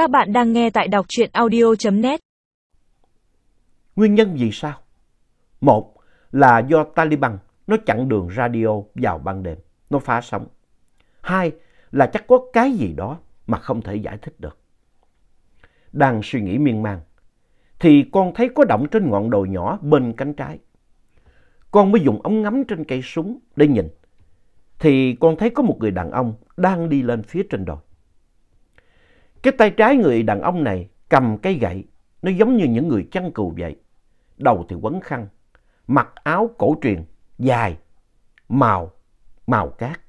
Các bạn đang nghe tại đọc truyện audio.net. Nguyên nhân vì sao? Một là do Taliban nó chặn đường radio vào ban đêm, nó phá sóng. Hai là chắc có cái gì đó mà không thể giải thích được. Đang suy nghĩ miên man, thì con thấy có động trên ngọn đồi nhỏ bên cánh trái. Con mới dùng ống ngắm trên cây súng để nhìn, thì con thấy có một người đàn ông đang đi lên phía trên đồi. Cái tay trái người đàn ông này cầm cái gậy, nó giống như những người chăn cừu vậy. Đầu thì quấn khăn, mặc áo cổ truyền, dài, màu, màu cát.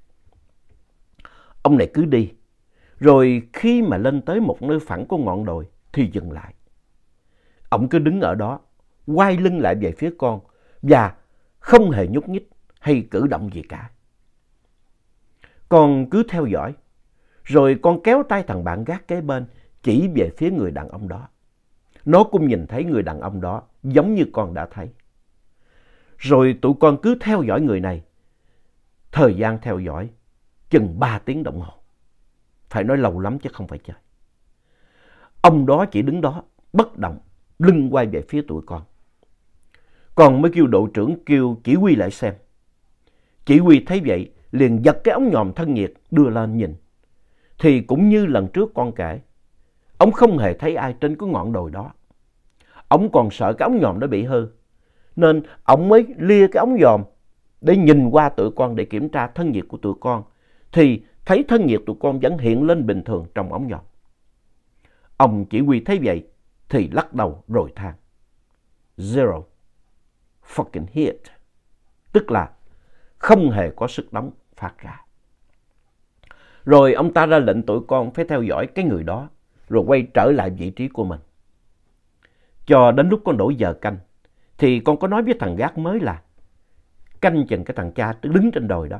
Ông này cứ đi, rồi khi mà lên tới một nơi phẳng của ngọn đồi thì dừng lại. Ông cứ đứng ở đó, quay lưng lại về phía con và không hề nhúc nhích hay cử động gì cả. Con cứ theo dõi, rồi con kéo tay thằng bạn gác kế bên chỉ về phía người đàn ông đó. Nó cũng nhìn thấy người đàn ông đó giống như con đã thấy. Rồi tụi con cứ theo dõi người này. Thời gian theo dõi chừng 3 tiếng đồng hồ. Phải nói lâu lắm chứ không phải chơi. Ông đó chỉ đứng đó, bất động, lưng quay về phía tụi con. Con mới kêu đội trưởng kêu chỉ huy lại xem. Chỉ huy thấy vậy, liền giật cái ống nhòm thân nhiệt đưa lên nhìn. Thì cũng như lần trước con kể, ông không hề thấy ai trên cái ngọn đồi đó. Ông còn sợ cái ống nhòm đó bị hư, nên ông mới lia cái ống nhòm để nhìn qua tụi con để kiểm tra thân nhiệt của tụi con. Thì thấy thân nhiệt tụi con vẫn hiện lên bình thường trong ống nhòm. Ông chỉ huy thấy vậy thì lắc đầu rồi than. Zero. Fucking hit. Tức là không hề có sức nóng phát ra. Rồi ông ta ra lệnh tụi con phải theo dõi cái người đó, rồi quay trở lại vị trí của mình. Cho đến lúc con đổ giờ canh, thì con có nói với thằng gác mới là canh chừng cái thằng cha đứng trên đồi đó.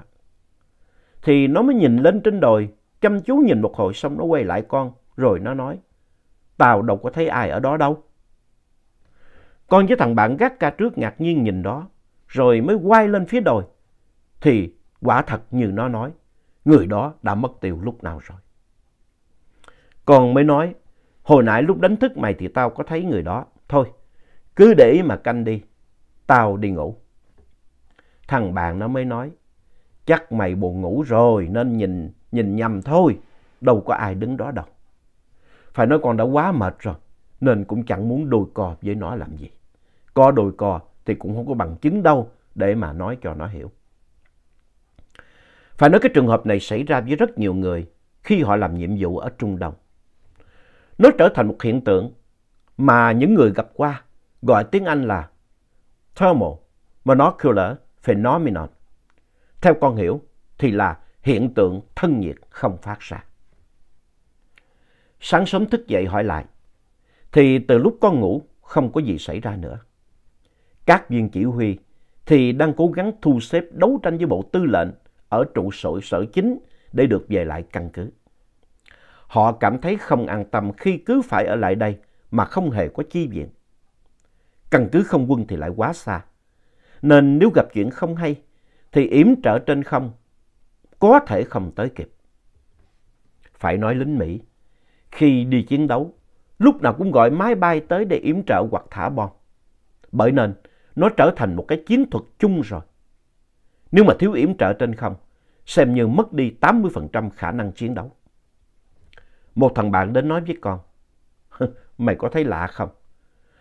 Thì nó mới nhìn lên trên đồi, chăm chú nhìn một hồi xong nó quay lại con, rồi nó nói, tao đâu có thấy ai ở đó đâu. Con với thằng bạn gác ca trước ngạc nhiên nhìn đó, rồi mới quay lên phía đồi. Thì quả thật như nó nói, người đó đã mất tiêu lúc nào rồi. Còn mới nói, hồi nãy lúc đánh thức mày thì tao có thấy người đó. Thôi, cứ để ý mà canh đi, tao đi ngủ. Thằng bạn nó mới nói, chắc mày buồn ngủ rồi nên nhìn, nhìn nhầm thôi, đâu có ai đứng đó đâu. Phải nói con đã quá mệt rồi, nên cũng chẳng muốn đôi cò với nó làm gì. Có đôi cò thì cũng không có bằng chứng đâu để mà nói cho nó hiểu. Phải nói cái trường hợp này xảy ra với rất nhiều người khi họ làm nhiệm vụ ở Trung Đông. Nó trở thành một hiện tượng mà những người gặp qua gọi tiếng Anh là Thermal Monocular Phenomenon. Theo con hiểu thì là hiện tượng thân nhiệt không phát ra. Sáng sớm thức dậy hỏi lại, thì từ lúc con ngủ không có gì xảy ra nữa. Các viên chỉ huy thì đang cố gắng thu xếp đấu tranh với bộ tư lệnh ở trụ sở sở chính để được về lại căn cứ. Họ cảm thấy không an tâm khi cứ phải ở lại đây mà không hề có chi viện. Căn cứ không quân thì lại quá xa. Nên nếu gặp chuyện không hay thì yểm trợ trên không có thể không tới kịp. Phải nói lính Mỹ, khi đi chiến đấu, lúc nào cũng gọi máy bay tới để yểm trợ hoặc thả bom. Bởi nên nó trở thành một cái chiến thuật chung rồi. Nếu mà thiếu yểm trợ trên không, xem như mất đi 80% khả năng chiến đấu. Một thằng bạn đến nói với con, mày có thấy lạ không?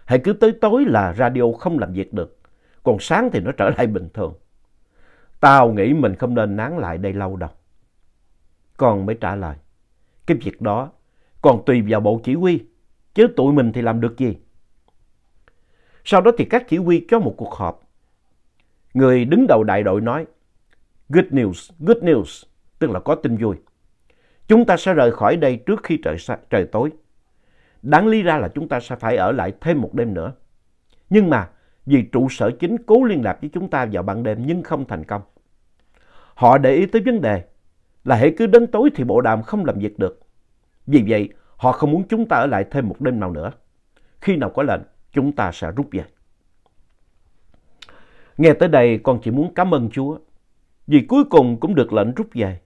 Hãy cứ tới tối là radio không làm việc được, còn sáng thì nó trở lại bình thường. Tao nghĩ mình không nên nán lại đây lâu đâu. Con mới trả lời, cái việc đó còn tùy vào bộ chỉ huy, chứ tụi mình thì làm được gì? Sau đó thì các chỉ huy cho một cuộc họp. Người đứng đầu đại đội nói, Good news, good news, tức là có tin vui. Chúng ta sẽ rời khỏi đây trước khi trời, trời tối. Đáng lý ra là chúng ta sẽ phải ở lại thêm một đêm nữa. Nhưng mà vì trụ sở chính cố liên lạc với chúng ta vào ban đêm nhưng không thành công. Họ để ý tới vấn đề là hãy cứ đến tối thì bộ đàm không làm việc được. Vì vậy, họ không muốn chúng ta ở lại thêm một đêm nào nữa. Khi nào có lệnh, chúng ta sẽ rút về. Nghe tới đây, con chỉ muốn cảm ơn Chúa vì cuối cùng cũng được lệnh rút về.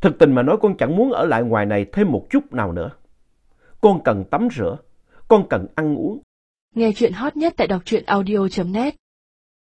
Thực tình mà nói con chẳng muốn ở lại ngoài này thêm một chút nào nữa. con cần tắm rửa, con cần ăn uống. Nghe chuyện hot nhất tại đọc truyện audio.net